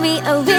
me a little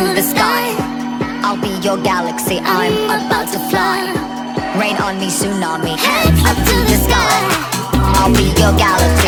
to the sky. I'll be your galaxy, I'm about to fly. Rain on me, tsunami, Head up to the sky. I'll be your galaxy.